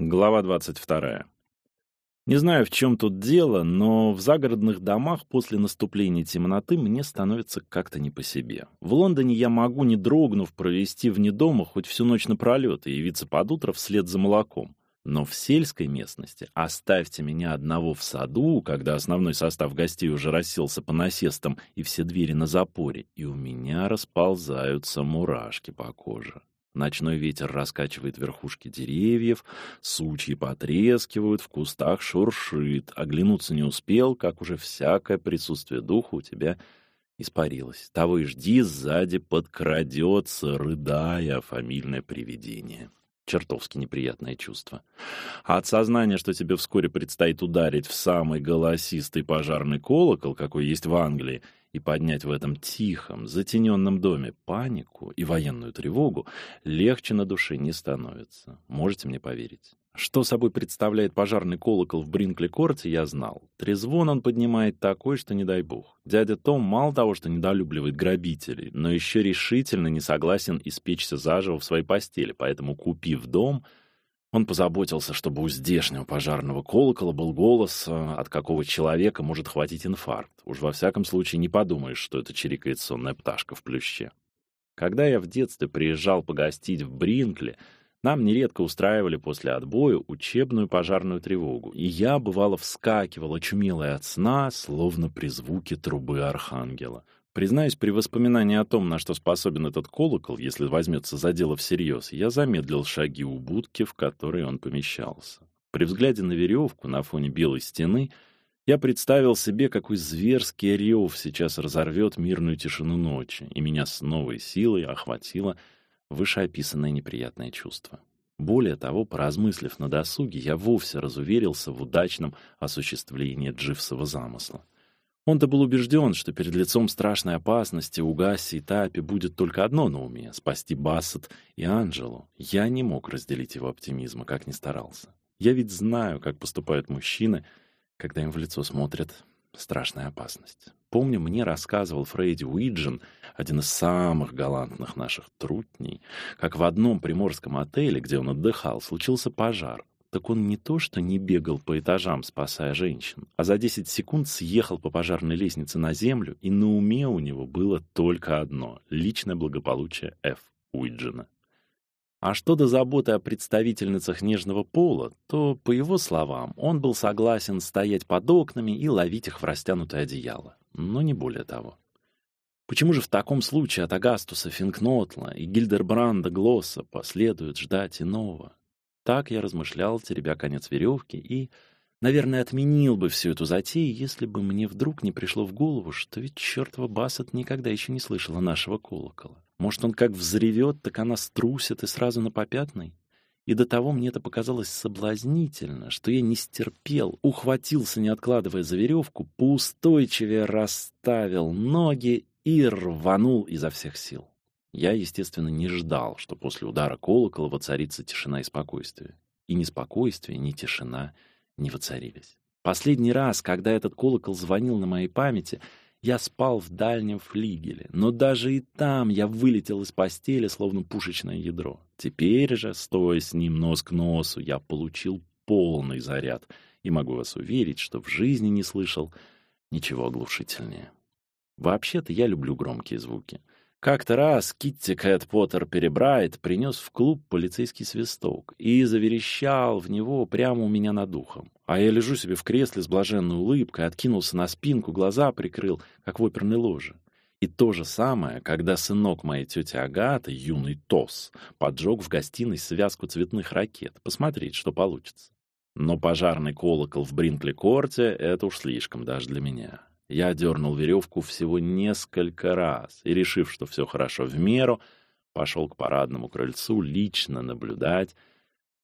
Глава 22. Не знаю, в чем тут дело, но в загородных домах после наступления темноты мне становится как-то не по себе. В Лондоне я могу, не дрогнув, провести вне дома хоть всю ночь напролет и явиться под утро вслед за молоком. Но в сельской местности оставьте меня одного в саду, когда основной состав гостей уже расселся по насестам и все двери на запоре, и у меня расползаются мурашки по коже. Ночной ветер раскачивает верхушки деревьев, сучьи потрескивают, в кустах шуршит. Оглянуться не успел, как уже всякое присутствие духа у тебя испарилось. Того и жди, сзади подкрадется, рыдая, фамильное привидение. Чертовски неприятное чувство. А от сознания, что тебе вскоре предстоит ударить в самый голосистый пожарный колокол, какой есть в Англии, и поднять в этом тихом, затененном доме панику и военную тревогу, легче на душе не становится. Можете мне поверить? Что собой представляет пожарный колокол в Бринкли-корте, я знал. Трезвон он поднимает такой, что не дай бог. Дядя Том мало того, что недолюбливает грабителей, но еще решительно не согласен испечься заживо в своей постели, поэтому, купив дом, он позаботился, чтобы у здешнего пожарного колокола был голос, э, от какого человека может хватить инфаркт. Уж во всяком случае не подумаешь, что это чирикает сонная пташка в плюще. Когда я в детстве приезжал погостить в Бринкли, нам нередко устраивали после отбоя учебную пожарную тревогу, и я, бывало, вскакивал, очумелый от сна, словно при звуке трубы архангела — Признаюсь, при воспоминании о том, на что способен этот колокол, если возьмется за дело всерьез, я замедлил шаги у будки, в которой он помещался. При взгляде на веревку на фоне белой стены я представил себе, какой зверский рев сейчас разорвет мирную тишину ночи, и меня с новой силой охватило вышеописанное неприятное чувство. Более того, поразмыслив на досуге, я вовсе разуверился в удачном осуществлении Дживсова замысла. Он-то был убежден, что перед лицом страшной опасности у Гасси и Тапи будет только одно на уме — спасти Бассет и Анджелу. Я не мог разделить его оптимизма, как ни старался. Я ведь знаю, как поступают мужчины, когда им в лицо смотрят страшная опасность. Помню, мне рассказывал Фрейди Уиджин, один из самых галантных наших трутней, как в одном приморском отеле, где он отдыхал, случился пожар так он не то что не бегал по этажам, спасая женщин, а за 10 секунд съехал по пожарной лестнице на землю, и на уме у него было только одно — личное благополучие Ф. Уиджина. А что до заботы о представительницах нежного пола, то, по его словам, он был согласен стоять под окнами и ловить их в растянутое одеяло, но не более того. Почему же в таком случае от Агастуса Финкнотла и Гильдербранда Глосса последует ждать иного? Так я размышлял, теребя конец веревки, и, наверное, отменил бы всю эту затею, если бы мне вдруг не пришло в голову, что ведь чертова Бассет никогда еще не слышала нашего колокола. Может, он как взревет, так она струсит и сразу на попятной? И до того мне это показалось соблазнительно, что я не стерпел, ухватился, не откладывая за веревку, поустойчивее расставил ноги и рванул изо всех сил. Я, естественно, не ждал, что после удара колокола воцарится тишина и спокойствие. И ни спокойствие, ни тишина не воцарились. Последний раз, когда этот колокол звонил на моей памяти, я спал в дальнем флигеле, но даже и там я вылетел из постели, словно пушечное ядро. Теперь же, стоя с ним нос к носу, я получил полный заряд, и могу вас уверить, что в жизни не слышал ничего оглушительнее. Вообще-то я люблю громкие звуки — как-то раз Китти Кэт Поттер Перебрайт принес в клуб полицейский свисток и заверещал в него прямо у меня над ухом. А я лежу себе в кресле с блаженной улыбкой, откинулся на спинку, глаза прикрыл, как в оперной ложе. И то же самое, когда сынок моей тети Агаты, юный Тос, поджег в гостиной связку цветных ракет, посмотреть, что получится. Но пожарный колокол в Бринкли-корте — это уж слишком даже для меня. Я дернул веревку всего несколько раз и, решив, что все хорошо в меру, пошел к парадному крыльцу лично наблюдать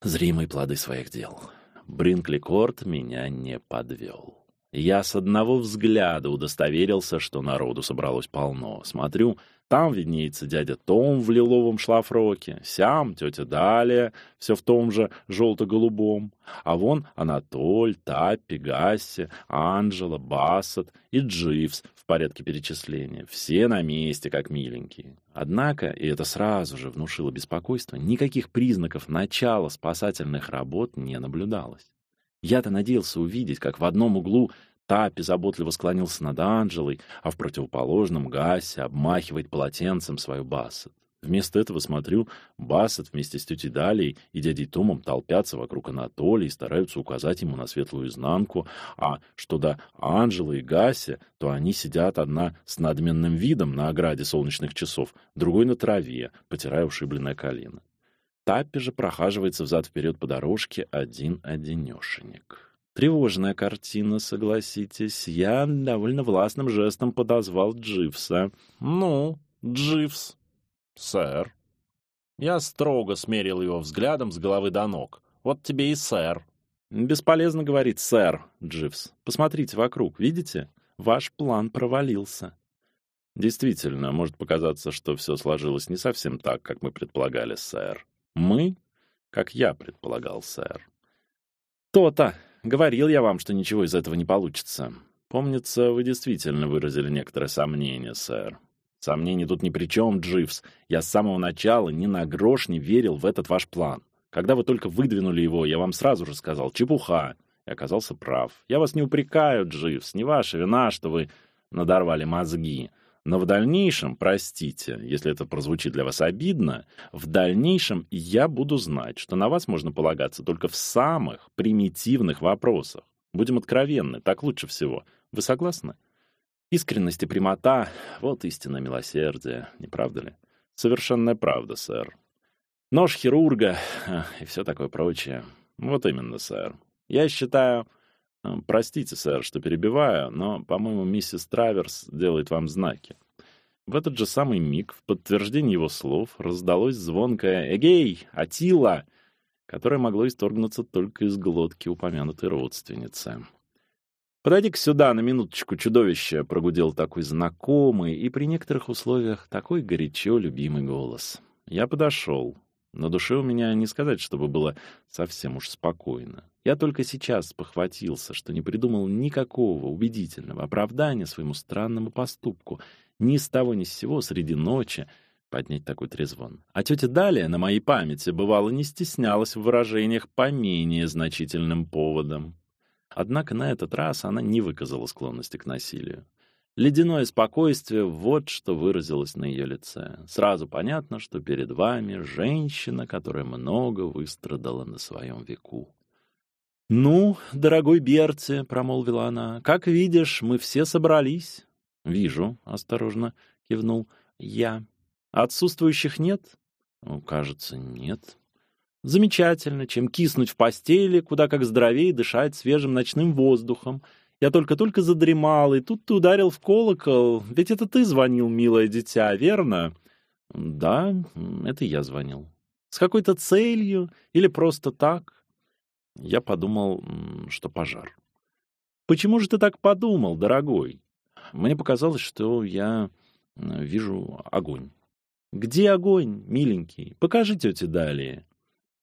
зримые плоды своих дел. Бринкли-корт меня не подвел. Я с одного взгляда удостоверился, что народу собралось полно. Смотрю, там виднеется дядя Том в лиловом шлафроке, сям тетя Далия, все в том же желто-голубом, а вон Анатоль, Таппи, Гасси, Анжела, Бассет и Дживс в порядке перечисления. Все на месте, как миленькие. Однако, и это сразу же внушило беспокойство, никаких признаков начала спасательных работ не наблюдалось. Я-то надеялся увидеть, как в одном углу Таппи заботливо склонился над Анжелой, а в противоположном Гасси обмахивает полотенцем свою Бассет. Вместо этого смотрю, Бассет вместе с тетей Далей и дядей Томом толпятся вокруг Анатолия и стараются указать ему на светлую изнанку, а что до Анжелы и Гаси, то они сидят одна с надменным видом на ограде солнечных часов, другой на траве, потирая ушибленное колено. Таппи же прохаживается взад-вперед по дорожке один-одинешенек. Тревожная картина, согласитесь. Я довольно властным жестом подозвал Дживса. «Ну, Дживс?» «Сэр». Я строго смерил его взглядом с головы до ног. «Вот тебе и сэр». «Бесполезно говорить «сэр», Дживс. Посмотрите вокруг, видите? Ваш план провалился». Действительно, может показаться, что все сложилось не совсем так, как мы предполагали, сэр. Мы? Как я предполагал, сэр. То-то. Говорил я вам, что ничего из этого не получится. Помнится, вы действительно выразили некоторые сомнения, сэр. Сомнений тут ни при чем, Дживс. Я с самого начала ни на грош не верил в этот ваш план. Когда вы только выдвинули его, я вам сразу же сказал «чепуха». И оказался прав. Я вас не упрекаю, Дживс. Не ваша вина, что вы надорвали мозги. Но в дальнейшем, простите, если это прозвучит для вас обидно, в дальнейшем я буду знать, что на вас можно полагаться только в самых примитивных вопросах. Будем откровенны, так лучше всего. Вы согласны? Искренность и прямота — вот истинное милосердие, не правда ли? Совершенная правда, сэр. Нож хирурга и все такое прочее. Вот именно, сэр. Я считаю... Э, простите, сэр, что перебиваю, но, по-моему, миссис Траверс делает вам знаки. В этот же самый миг, в подтверждение его слов, раздалось звонкое «Эгей! Атила!», которое могло исторгнуться только из глотки упомянутой родственницы. «Подойди-ка сюда на минуточку, чудовище!» — прогудел такой знакомый и при некоторых условиях такой горячо любимый голос. Я подошел. На душе у меня не сказать, чтобы было совсем уж спокойно. Я только сейчас похватился, что не придумал никакого убедительного оправдания своему странному поступку. Ни с того ни с сего среди ночи поднять такой трезвон. А тетя Далия на моей памяти бывало не стеснялась в выражениях по менее значительным поводам. Однако на этот раз она не выказала склонности к насилию. Ледяное спокойствие — вот что выразилось на ее лице. Сразу понятно, что перед вами женщина, которая много выстрадала на своем веку. «Ну, дорогой Берти», — промолвила она, — «как видишь, мы все собрались». «Вижу», — осторожно кивнул я. «Отсутствующих нет?» «Ну, кажется, нет». «Замечательно, чем киснуть в постели, куда как здоровее дышать свежим ночным воздухом. Я только-только задремал, и тут ты ударил в колокол. Ведь это ты звонил, милое дитя, верно?» «Да, это я звонил». «С какой-то целью или просто так?» Я подумал, что пожар. «Почему же ты так подумал, дорогой?» Мне показалось, что я вижу огонь. «Где огонь, миленький? Покажи тете далее».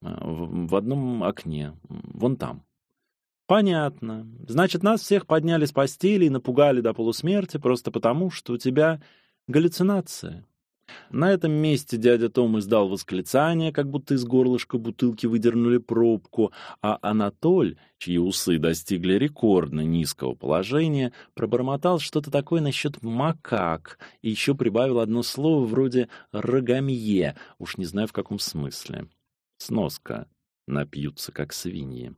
А, в, в одном окне, вон там. «Понятно. Значит, нас всех подняли с постели и напугали до полусмерти просто потому, что у тебя галлюцинация. На этом месте дядя Том издал восклицание, как будто из горлышка бутылки выдернули пробку, а Анатоль, чьи усы достигли рекордно низкого положения, пробормотал что-то такое насчет макак и еще прибавил одно слово вроде «рогамье», уж не знаю в каком смысле. Сноска. Напьются, как свиньи.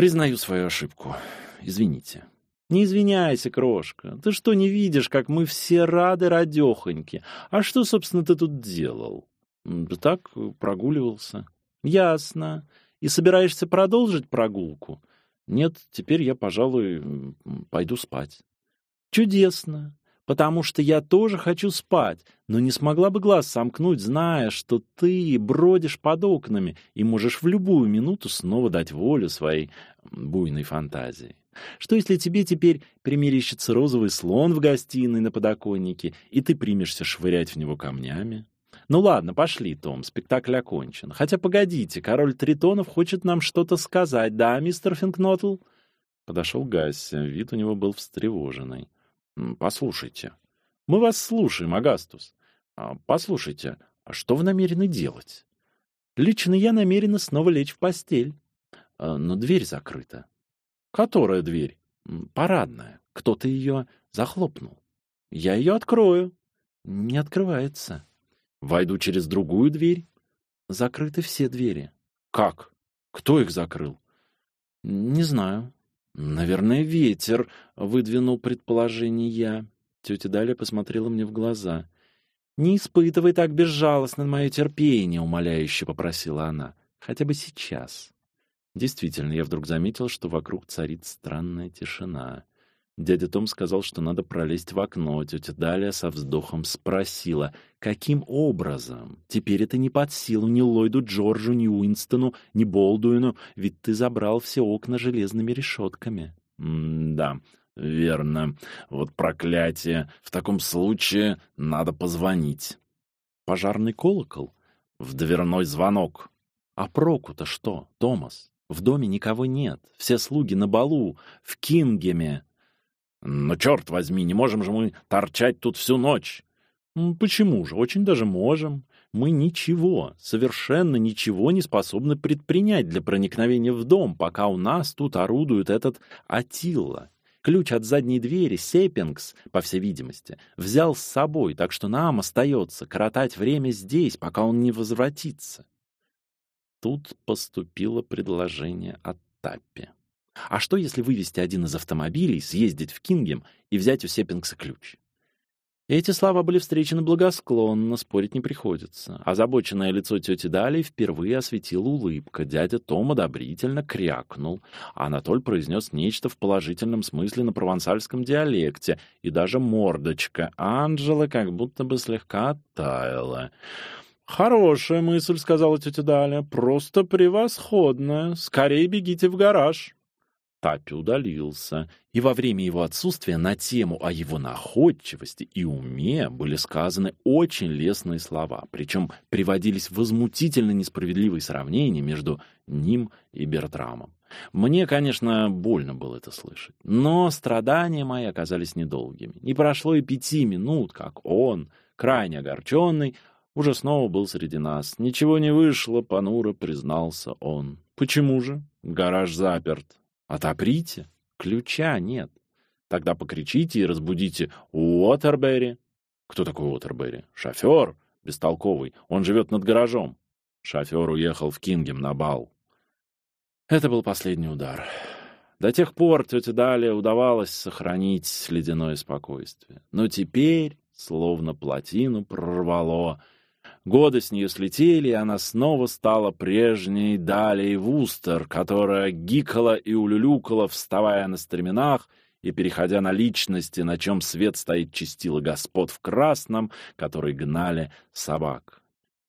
Признаю свою ошибку. Извините. Не извиняйся, крошка. Ты что, не видишь, как мы все рады радехоньки? А что, собственно, ты тут делал? Да так, прогуливался. Ясно. И собираешься продолжить прогулку? Нет, теперь я, пожалуй, пойду спать. Чудесно. Потому что я тоже хочу спать, но не смогла бы глаз сомкнуть, зная, что ты бродишь под окнами и можешь в любую минуту снова дать волю своей буйной фантазии. Что если тебе теперь примерещится розовый слон в гостиной на подоконнике, и ты примешься швырять в него камнями? Ну ладно, пошли, Том, спектакль окончен. Хотя погодите, король Тритонов хочет нам что-то сказать, да, мистер Финкнотл? Подошел Гасси, вид у него был встревоженный. Послушайте. Мы вас слушаем, Агастус. А, послушайте, а что вы намерены делать? Лично я намерена снова лечь в постель. А, но дверь закрыта. Которая дверь? Парадная. Кто-то ее захлопнул. Я ее открою. Не открывается. Войду через другую дверь. Закрыты все двери. Как? Кто их закрыл? Не знаю. Наверное, ветер, выдвинул предположение я. Тетя Даля посмотрела мне в глаза. Не испытывай так безжалостно мое терпение, умоляюще попросила она. Хотя бы сейчас. Действительно, я вдруг заметил, что вокруг царит странная тишина. Дядя Том сказал, что надо пролезть в окно. Тетя Далия со вздохом спросила, каким образом? Теперь это не под силу ни Ллойду Джорджу, ни Уинстону, ни Болдуину, ведь ты забрал все окна железными решетками. «Да, верно. Вот проклятие. В таком случае надо позвонить». «Пожарный колокол?» «В дверной звонок». «А проку-то что, Томас? В доме никого нет. Все слуги на балу, в Кингеме». Но черт возьми, не можем же мы торчать тут всю ночь. Почему же? Очень даже можем. Мы ничего, совершенно ничего не способны предпринять для проникновения в дом, пока у нас тут орудует этот Атилла. Ключ от задней двери Сеппингс, по всей видимости, взял с собой, так что нам остается коротать время здесь, пока он не возвратится. Тут поступило предложение от Таппи. А что, если вывести один из автомобилей, съездить в Кингем и взять у Сеппингса ключ? Эти слова были встречены благосклонно, спорить не приходится. Озабоченное лицо тети Дали впервые осветила улыбка. Дядя Том одобрительно крякнул. Анатоль произнес нечто в положительном смысле на провансальском диалекте, и даже мордочка Анжела как будто бы слегка оттаяла. «Хорошая мысль», — сказала тетя Даля, — «просто превосходная. Скорее бегите в гараж». Тапи удалился, и во время его отсутствия на тему о его находчивости и уме были сказаны очень лестные слова, причем приводились возмутительно несправедливые сравнения между ним и Бертрамом. Мне, конечно, больно было это слышать, но страдания мои оказались недолгими. Не прошло и пяти минут, как он, крайне огорченный, уже снова был среди нас. Ничего не вышло, понуро признался он. Почему же? Гараж заперт. Отоприте. Ключа нет. Тогда покричите и разбудите Уотербери. Кто такой Уотербери? Шофер, бестолковый. Он живет над гаражом. Шофер уехал в Кингем на бал. Это был последний удар. До тех пор тете Дале удавалось сохранить ледяное спокойствие. Но теперь, словно плотину прорвало, Годы с нее слетели, и она снова стала прежней Далей Вустер, которая гикала и улюлюкала, вставая на стременах и переходя на личности, на чем свет стоит чистила господ в красном, которые гнали собак.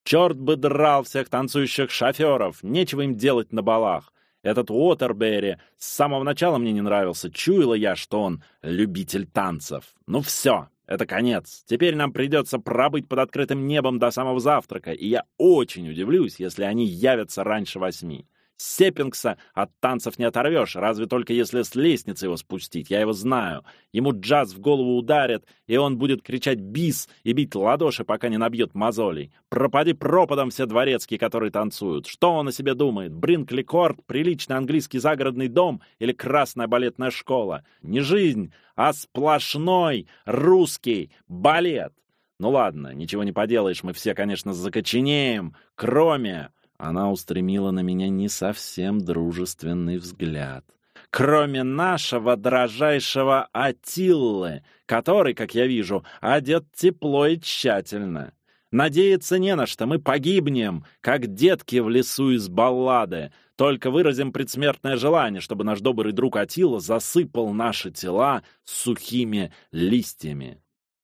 Черт бы драл всех танцующих шоферов, нечего им делать на балах. Этот Уотербери с самого начала мне не нравился, чуяла я, что он любитель танцев. Ну все, это конец. Теперь нам придется пробыть под открытым небом до самого завтрака, и я очень удивлюсь, если они явятся раньше восьми. Сеппингса от танцев не оторвешь, разве только если с лестницы его спустить. Я его знаю. Ему джаз в голову ударит, и он будет кричать «бис» и бить ладоши, пока не набьет мозолей. Пропади пропадом все дворецкие, которые танцуют. Что он о себе думает? Бринкли Корт, приличный английский загородный дом или красная балетная школа? Не жизнь, а сплошной русский балет. Ну ладно, ничего не поделаешь, мы все, конечно, закоченеем, кроме... Она устремила на меня не совсем дружественный взгляд. Кроме нашего дрожайшего Атиллы, который, как я вижу, одет тепло и тщательно. Надеяться не на что, мы погибнем, как детки в лесу из баллады. Только выразим предсмертное желание, чтобы наш добрый друг Атила засыпал наши тела сухими листьями.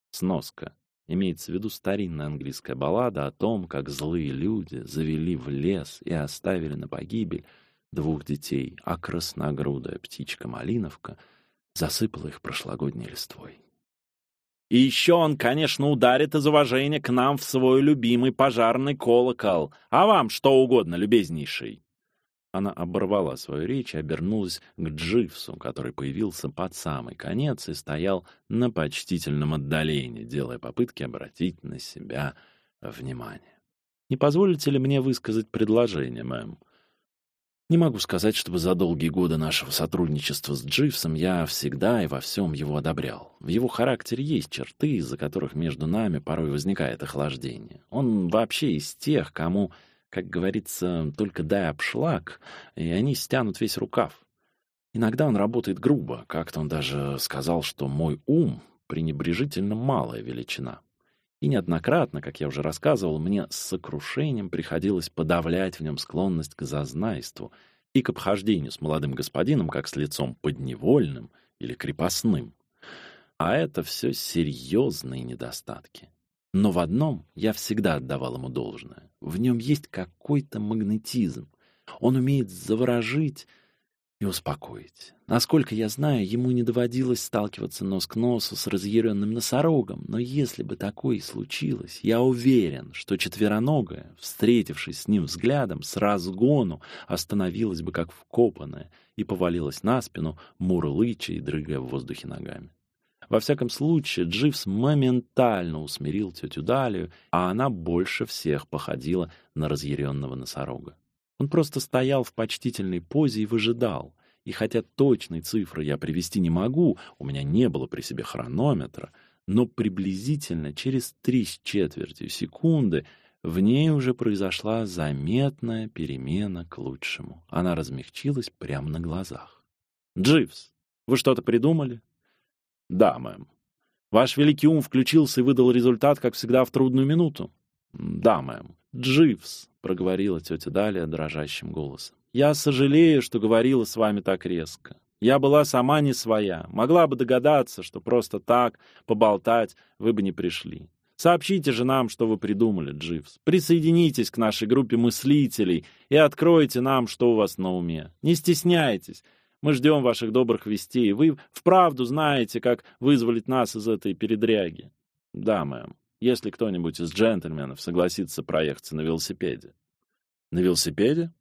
Сноска. Имеется в виду старинная английская баллада о том, как злые люди завели в лес и оставили на погибель двух детей, а красногрудая птичка-малиновка засыпала их прошлогодней листвой. И еще он, конечно, ударит из уважения к нам в свой любимый пожарный колокол. А вам что угодно, любезнейший. Она оборвала свою речь и обернулась к Дживсу, который появился под самый конец и стоял на почтительном отдалении, делая попытки обратить на себя внимание. «Не позволите ли мне высказать предложение, мэм?» Не могу сказать, чтобы за долгие годы нашего сотрудничества с Дживсом я всегда и во всем его одобрял. В его характере есть черты, из-за которых между нами порой возникает охлаждение. Он вообще из тех, кому, как говорится, только дай обшлаг, и они стянут весь рукав. Иногда он работает грубо, как-то он даже сказал, что мой ум пренебрежительно малая величина. И неоднократно, как я уже рассказывал, мне с сокрушением приходилось подавлять в нем склонность к зазнайству и к обхождению с молодым господином как с лицом подневольным или крепостным. А это все серьезные недостатки. Но в одном я всегда отдавал ему должное. В нем есть какой-то магнетизм. Он умеет заворожить и успокоить. Насколько я знаю, ему не доводилось сталкиваться нос к носу с разъяренным носорогом, но если бы такое и случилось, я уверен, что четвероногая, встретившись с ним взглядом, с разгону остановилась бы как вкопанная и повалилась на спину, мурлыча и дрыгая в воздухе ногами. Во всяком случае, Дживс моментально усмирил тетю Далию, а она больше всех походила на разъяренного носорога. Он просто стоял в почтительной позе и выжидал. И хотя точной цифры я привести не могу, у меня не было при себе хронометра, но приблизительно через три с четвертью секунды в ней уже произошла заметная перемена к лучшему. Она размягчилась прямо на глазах. «Дживс, вы что-то придумали?» «Да, мэм». «Ваш великий ум включился и выдал результат, как всегда, в трудную минуту?» «Да, мэм». «Дживс», — проговорила тетя Далия дрожащим голосом. «Я сожалею, что говорила с вами так резко. Я была сама не своя. Могла бы догадаться, что просто так, поболтать, вы бы не пришли. Сообщите же нам, что вы придумали, Дживс. Присоединитесь к нашей группе мыслителей и откройте нам, что у вас на уме. Не стесняйтесь. Мы ждем ваших добрых вестей. Вы вправду знаете, как вызволить нас из этой передряги. Да, мэм если кто-нибудь из джентльменов согласится проехаться на велосипеде. На велосипеде?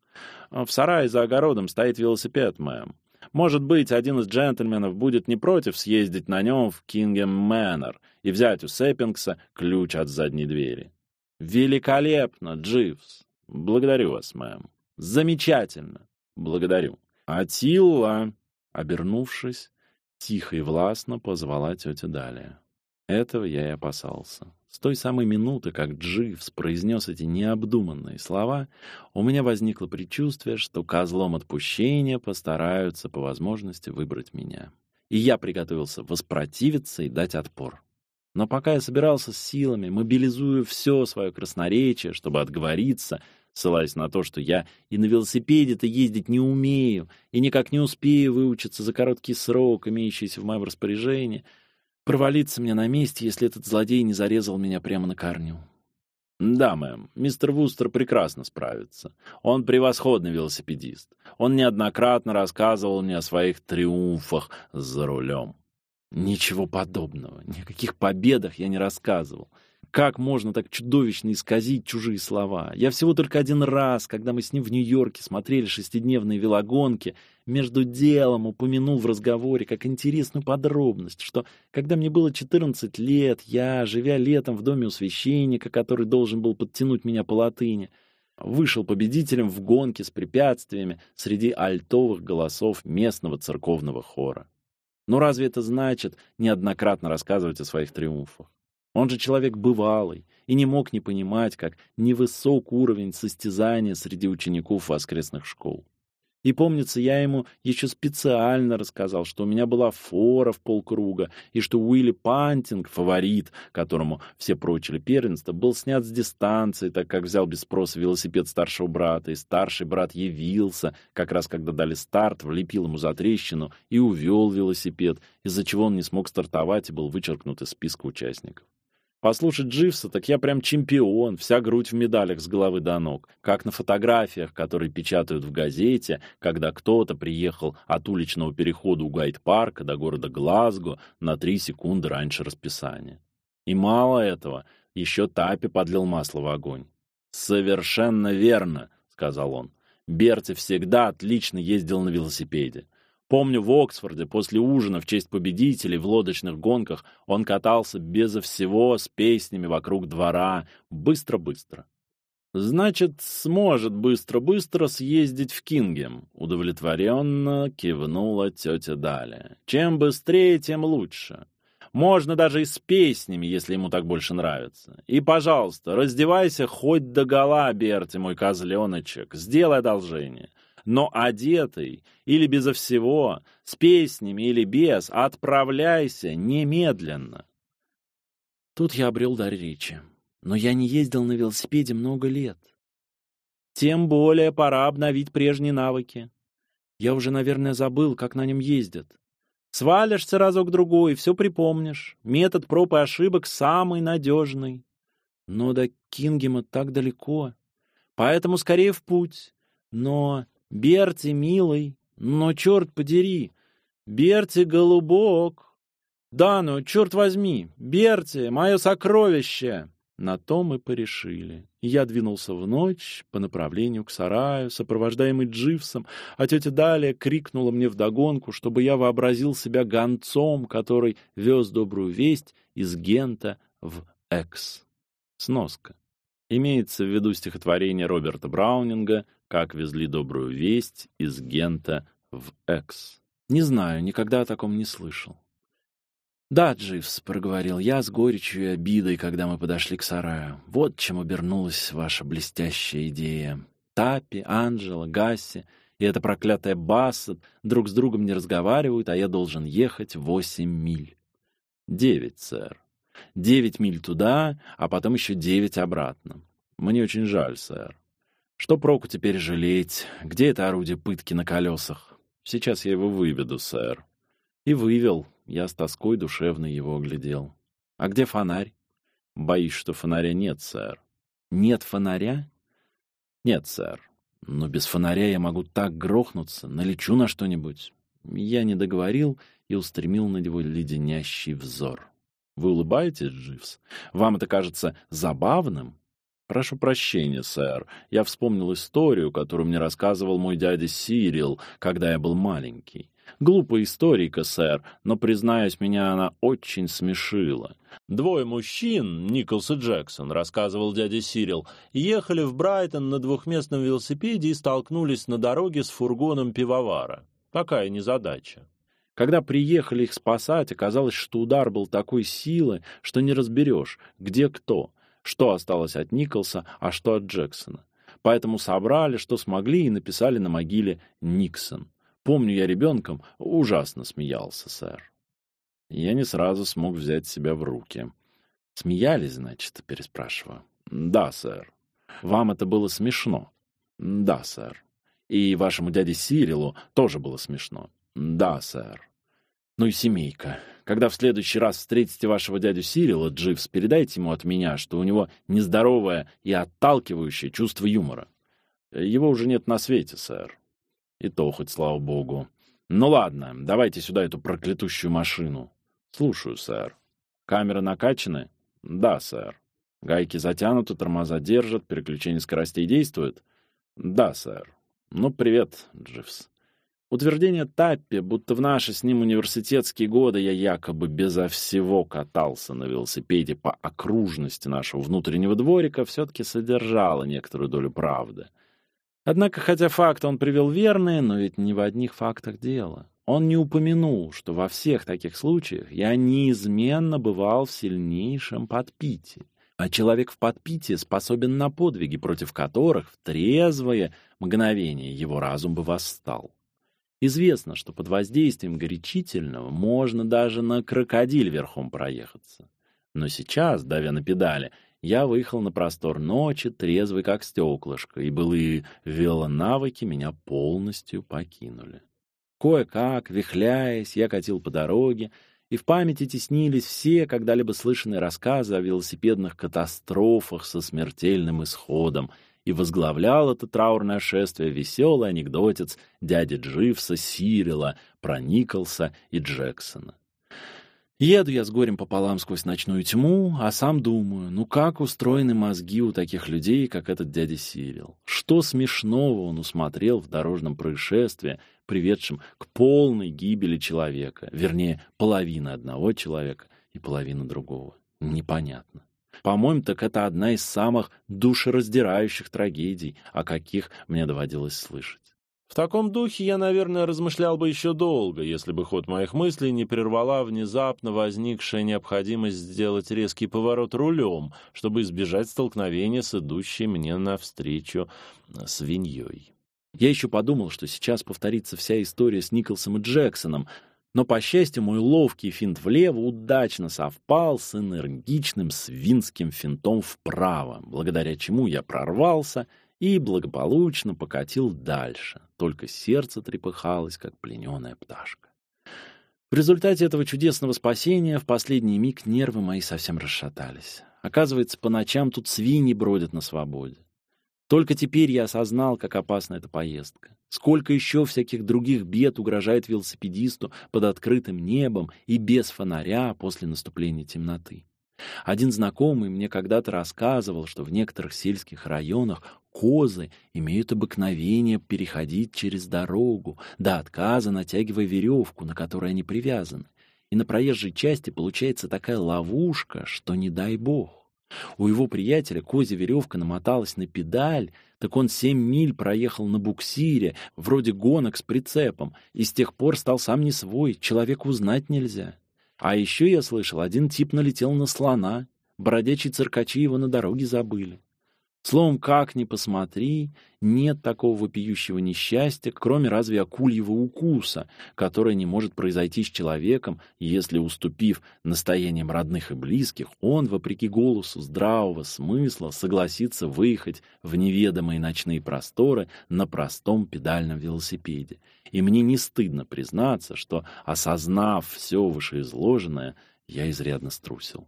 А, в сарае за огородом стоит велосипед, мэм. Может быть, один из джентльменов будет не против съездить на нем в Кингем Мэннер и взять у Сэппингса ключ от задней двери. Великолепно, Дживс. Благодарю вас, мэм. Замечательно. Благодарю. Атилла, обернувшись, тихо и властно позвала тетя Далия. Этого я и опасался. С той самой минуты, как Дживс произнес эти необдуманные слова, у меня возникло предчувствие, что козлом отпущения постараются по возможности выбрать меня. И я приготовился воспротивиться и дать отпор. Но пока я собирался с силами, мобилизуя все свое красноречие, чтобы отговориться, ссылаясь на то, что я и на велосипеде-то ездить не умею, и никак не успею выучиться за короткий срок, имеющийся в моем распоряжении — Провалиться мне на месте, если этот злодей не зарезал меня прямо на корню. Да, мэм, мистер Вустер прекрасно справится. Он превосходный велосипедист. Он неоднократно рассказывал мне о своих триумфах за рулем. Ничего подобного, никаких победах я не рассказывал. Как можно так чудовищно исказить чужие слова? Я всего только один раз, когда мы с ним в Нью-Йорке смотрели шестидневные велогонки, между делом упомянул в разговоре как интересную подробность, что когда мне было 14 лет, я, живя летом в доме у священника, который должен был подтянуть меня по латыни, вышел победителем в гонке с препятствиями среди альтовых голосов местного церковного хора. Но разве это значит неоднократно рассказывать о своих триумфах? Он же человек бывалый и не мог не понимать, как невысок уровень состязания среди учеников воскресных школ. И помнится, я ему еще специально рассказал, что у меня была фора в полкруга, и что Уилли Пантинг, фаворит, которому все прочили первенство, был снят с дистанции, так как взял без спроса велосипед старшего брата, и старший брат явился, как раз когда дали старт, влепил ему за трещину и увел велосипед, из-за чего он не смог стартовать и был вычеркнут из списка участников. Послушать Дживса, так я прям чемпион, вся грудь в медалях с головы до ног, как на фотографиях, которые печатают в газете, когда кто-то приехал от уличного перехода у Гайд-парка до города Глазго на три секунды раньше расписания. И мало этого, еще Тапи подлил масло в огонь. «Совершенно верно», — сказал он. «Берти всегда отлично ездил на велосипеде. Помню, в Оксфорде после ужина в честь победителей в лодочных гонках он катался безо всего с песнями вокруг двора, быстро-быстро. Значит, сможет быстро-быстро съездить в Кингем, удовлетворенно кивнула тетя Даля. Чем быстрее, тем лучше. Можно даже и с песнями, если ему так больше нравится. И, пожалуйста, раздевайся хоть до гола, Берти, мой козленочек, сделай одолжение но одетый или безо всего, с песнями или без, отправляйся немедленно. Тут я обрел дар речи. Но я не ездил на велосипеде много лет. Тем более пора обновить прежние навыки. Я уже, наверное, забыл, как на нем ездят. Свалишься разок-другой, все припомнишь. Метод проб и ошибок самый надежный. Но до Кингема так далеко. Поэтому скорее в путь. Но Берти, милый, но черт подери, Берти, голубок. Да, ну, черт возьми, Берти, мое сокровище. На то мы порешили. Я двинулся в ночь по направлению к сараю, сопровождаемый Дживсом, а тетя Далия крикнула мне вдогонку, чтобы я вообразил себя гонцом, который вез добрую весть из Гента в Экс. Сноска. Имеется в виду стихотворение Роберта Браунинга как везли добрую весть из Гента в Экс. Не знаю, никогда о таком не слышал. «Да, Дживс», — проговорил я с горечью и обидой, когда мы подошли к сараю. «Вот чем обернулась ваша блестящая идея. Тапи, Анджела, Гасси и эта проклятая Бассет друг с другом не разговаривают, а я должен ехать восемь миль». «Девять, сэр. Девять миль туда, а потом еще девять обратно. Мне очень жаль, сэр. Что проку теперь жалеть? Где это орудие пытки на колесах? Сейчас я его выведу, сэр. И вывел. Я с тоской душевно его оглядел. А где фонарь? Боюсь, что фонаря нет, сэр. Нет фонаря? Нет, сэр. Но без фонаря я могу так грохнуться, налечу на что-нибудь. Я не договорил и устремил на него леденящий взор. Вы улыбаетесь, Дживс? Вам это кажется забавным? Прошу прощения, сэр. Я вспомнил историю, которую мне рассказывал мой дядя Сирил, когда я был маленький. Глупая историка, сэр, но, признаюсь, меня она очень смешила. Двое мужчин, Николс и Джексон, рассказывал дядя Сирил, ехали в Брайтон на двухместном велосипеде и столкнулись на дороге с фургоном пивовара. Такая незадача. Когда приехали их спасать, оказалось, что удар был такой силы, что не разберешь, где кто — что осталось от Николса, а что от Джексона. Поэтому собрали, что смогли, и написали на могиле «Никсон». Помню, я ребенком ужасно смеялся, сэр. Я не сразу смог взять себя в руки. «Смеялись, значит?» — переспрашиваю. «Да, сэр. Вам это было смешно?» «Да, сэр. И вашему дяде Сирилу тоже было смешно?» «Да, сэр. Ну и семейка. Когда в следующий раз встретите вашего дядю Сирила, Дживс, передайте ему от меня, что у него нездоровое и отталкивающее чувство юмора. Его уже нет на свете, сэр. И то хоть, слава богу. Ну ладно, давайте сюда эту проклятущую машину. Слушаю, сэр. Камеры накачаны? Да, сэр. Гайки затянуты, тормоза держат, переключение скоростей действует? Да, сэр. Ну, привет, Дживс. Утверждение Таппи, будто в наши с ним университетские годы я якобы безо всего катался на велосипеде по окружности нашего внутреннего дворика, все-таки содержало некоторую долю правды. Однако, хотя факты он привел верные, но ведь не в одних фактах дело. Он не упомянул, что во всех таких случаях я неизменно бывал в сильнейшем подпитии. А человек в подпитии способен на подвиги, против которых в трезвое мгновение его разум бы восстал. Известно, что под воздействием горячительного можно даже на крокодиль верхом проехаться. Но сейчас, давя на педали, я выехал на простор ночи, трезвый как стеклышко, и былые велонавыки меня полностью покинули. Кое-как, вихляясь, я катил по дороге, и в памяти теснились все когда-либо слышанные рассказы о велосипедных катастрофах со смертельным исходом, и возглавлял это траурное шествие веселый анекдотец дяди Дживса Сирила про Николса и Джексона. Еду я с горем пополам сквозь ночную тьму, а сам думаю, ну как устроены мозги у таких людей, как этот дядя Сирил? Что смешного он усмотрел в дорожном происшествии, приведшем к полной гибели человека, вернее, половины одного человека и половины другого? Непонятно. По-моему, так это одна из самых душераздирающих трагедий, о каких мне доводилось слышать. В таком духе я, наверное, размышлял бы еще долго, если бы ход моих мыслей не прервала внезапно возникшая необходимость сделать резкий поворот рулем, чтобы избежать столкновения с идущей мне навстречу свиньей. Я еще подумал, что сейчас повторится вся история с Николсом и Джексоном, но, по счастью, мой ловкий финт влево удачно совпал с энергичным свинским финтом вправо, благодаря чему я прорвался — и благополучно покатил дальше, только сердце трепыхалось, как плененая пташка. В результате этого чудесного спасения в последний миг нервы мои совсем расшатались. Оказывается, по ночам тут свиньи бродят на свободе. Только теперь я осознал, как опасна эта поездка. Сколько еще всяких других бед угрожает велосипедисту под открытым небом и без фонаря после наступления темноты. Один знакомый мне когда-то рассказывал, что в некоторых сельских районах козы имеют обыкновение переходить через дорогу, до отказа натягивая веревку, на которой они привязаны. И на проезжей части получается такая ловушка, что не дай бог. У его приятеля козья веревка намоталась на педаль, так он семь миль проехал на буксире, вроде гонок с прицепом, и с тех пор стал сам не свой, человека узнать нельзя. А еще я слышал, один тип налетел на слона. Бродячие циркачи его на дороге забыли. Словом, как ни посмотри, нет такого вопиющего несчастья, кроме разве акульего укуса, которое не может произойти с человеком, если, уступив настояниям родных и близких, он, вопреки голосу здравого смысла, согласится выехать в неведомые ночные просторы на простом педальном велосипеде. И мне не стыдно признаться, что, осознав все вышеизложенное, я изрядно струсил.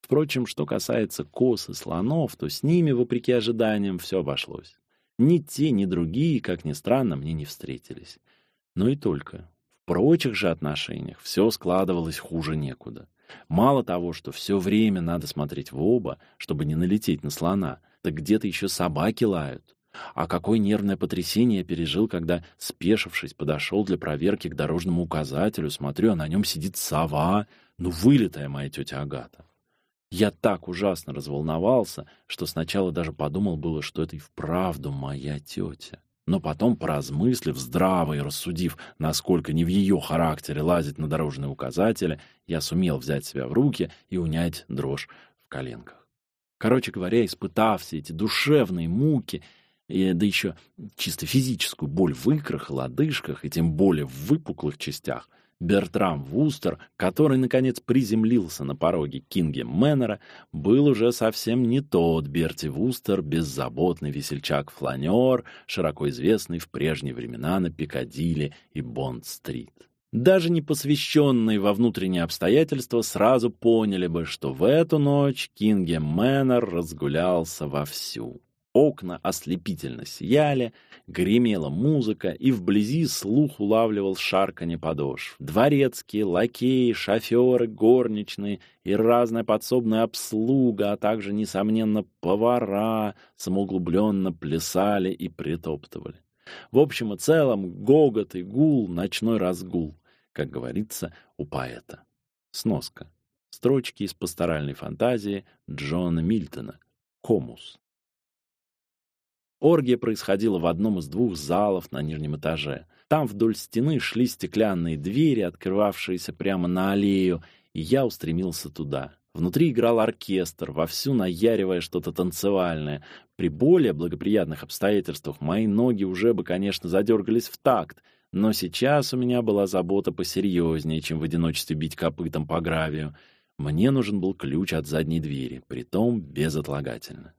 Впрочем, что касается коз и слонов, то с ними, вопреки ожиданиям, все обошлось. Ни те, ни другие, как ни странно, мне не встретились. Но и только. В прочих же отношениях все складывалось хуже некуда. Мало того, что все время надо смотреть в оба, чтобы не налететь на слона, так где-то еще собаки лают. А какое нервное потрясение я пережил, когда, спешившись, подошел для проверки к дорожному указателю, смотрю, а на нем сидит сова, ну, вылитая моя тетя Агата. Я так ужасно разволновался, что сначала даже подумал было, что это и вправду моя тетя. Но потом, поразмыслив, здраво и рассудив, насколько не в ее характере лазить на дорожные указатели, я сумел взять себя в руки и унять дрожь в коленках. Короче говоря, испытав все эти душевные муки, и, да еще чисто физическую боль в икрах, лодыжках и тем более в выпуклых частях, Бертрам Вустер, который, наконец, приземлился на пороге Кинги Мэннера, был уже совсем не тот Берти Вустер, беззаботный весельчак-фланер, широко известный в прежние времена на Пикадилли и Бонд-стрит. Даже не посвященные во внутренние обстоятельства сразу поняли бы, что в эту ночь Кинге Мэннер разгулялся вовсю. Окна ослепительно сияли, гремела музыка, и вблизи слух улавливал шарканье подошв. Дворецкие, лакеи, шоферы, горничные и разная подсобная обслуга, а также, несомненно, повара самоуглубленно плясали и притоптывали. В общем и целом, гогот и гул, ночной разгул, как говорится у поэта. Сноска. Строчки из пасторальной фантазии Джона Мильтона. Комус. Оргия происходила в одном из двух залов на нижнем этаже. Там вдоль стены шли стеклянные двери, открывавшиеся прямо на аллею, и я устремился туда. Внутри играл оркестр, вовсю наяривая что-то танцевальное. При более благоприятных обстоятельствах мои ноги уже бы, конечно, задергались в такт, но сейчас у меня была забота посерьезнее, чем в одиночестве бить копытом по гравию. Мне нужен был ключ от задней двери, притом безотлагательно.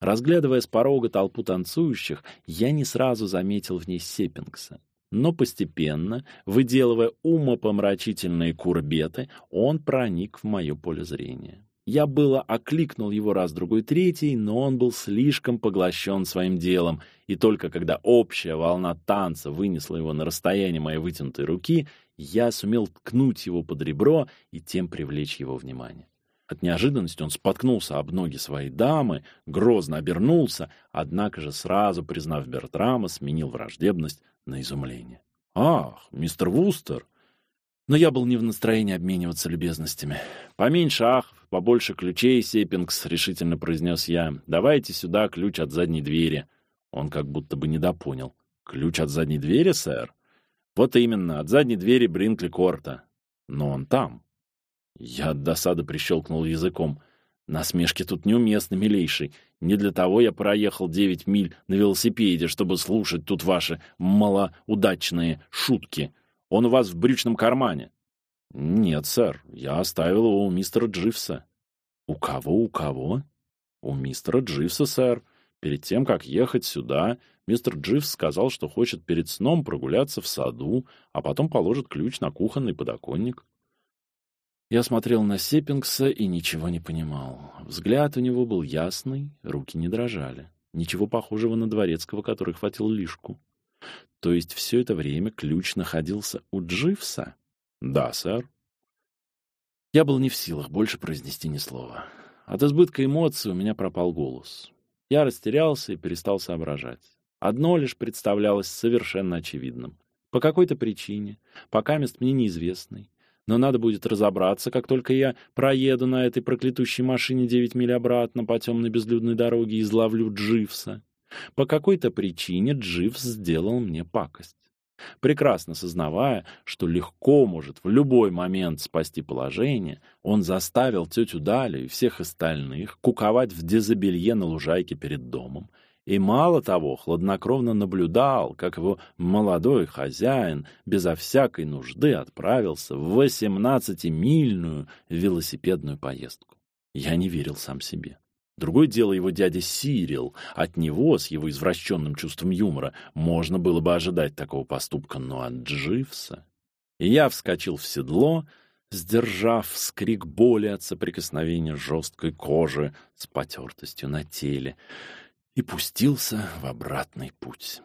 Разглядывая с порога толпу танцующих, я не сразу заметил в ней Сеппингса. Но постепенно, выделывая умопомрачительные курбеты, он проник в мое поле зрения. Я было окликнул его раз, другой, третий, но он был слишком поглощен своим делом, и только когда общая волна танца вынесла его на расстояние моей вытянутой руки, я сумел ткнуть его под ребро и тем привлечь его внимание. От неожиданности он споткнулся об ноги своей дамы, грозно обернулся, однако же сразу, признав Бертрама, сменил враждебность на изумление. «Ах, мистер Вустер!» Но я был не в настроении обмениваться любезностями. «Поменьше ах, побольше ключей, Сеппингс», — решительно произнес я. «Давайте сюда ключ от задней двери». Он как будто бы недопонял. «Ключ от задней двери, сэр?» «Вот именно, от задней двери Бринкли Корта. Но он там». Я от досады прищелкнул языком. Насмешки тут неуместны, милейший. Не для того я проехал девять миль на велосипеде, чтобы слушать тут ваши малоудачные шутки. Он у вас в брючном кармане. Нет, сэр, я оставил его у мистера Дживса. У кого, у кого? У мистера Дживса, сэр. Перед тем, как ехать сюда, мистер Дживс сказал, что хочет перед сном прогуляться в саду, а потом положит ключ на кухонный подоконник. Я смотрел на Сеппингса и ничего не понимал. Взгляд у него был ясный, руки не дрожали. Ничего похожего на дворецкого, который хватил лишку. То есть все это время ключ находился у Дживса? Да, сэр. Я был не в силах больше произнести ни слова. От избытка эмоций у меня пропал голос. Я растерялся и перестал соображать. Одно лишь представлялось совершенно очевидным. По какой-то причине, пока мест мне неизвестной, но надо будет разобраться, как только я проеду на этой проклятущей машине девять миль обратно по темной безлюдной дороге и изловлю Дживса. По какой-то причине Дживс сделал мне пакость. Прекрасно сознавая, что легко может в любой момент спасти положение, он заставил тетю Далю и всех остальных куковать в дезобелье на лужайке перед домом, и мало того, хладнокровно наблюдал, как его молодой хозяин безо всякой нужды отправился в восемнадцатимильную велосипедную поездку. Я не верил сам себе. Другое дело его дядя Сирил. От него, с его извращенным чувством юмора, можно было бы ожидать такого поступка, но от Дживса... Я вскочил в седло, сдержав скрик боли от соприкосновения жесткой кожи с потертостью на теле и пустился в обратный путь.